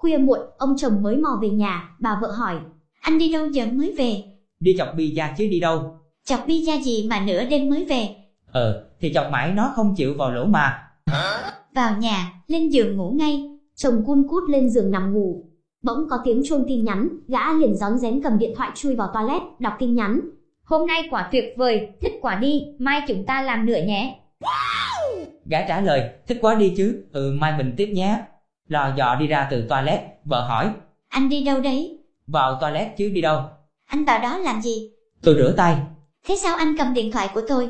Khuya muộn, ông chồng mới mò về nhà, bà vợ hỏi, anh đi đâu giờ mới về? Đi chọc pizza chứ đi đâu. Chọc pizza gì mà nửa đêm mới về? Ờ, thì chọc mãi nó không chịu vào lỗ mà. Vào nhà, lên giường ngủ ngay, chồng cun cút lên giường nằm ngủ. Bỗng có tiếng chuông tin nhắn, gã liền rón rén cầm điện thoại chui vào toilet, đọc tin nhắn. Hôm nay quả tuyệt vời, thích quả đi, mai chúng ta làm nữa nhé. Gã trả lời, thích quá đi chứ, ừ mai mình tiếp nhé. Lò dò đi ra từ toilet, vợ hỏi, Anh đi đâu đấy? vào toilet chứ đi đâu. Anh vào đó làm gì? Tôi rửa tay. Thế sao anh cầm điện thoại của tôi?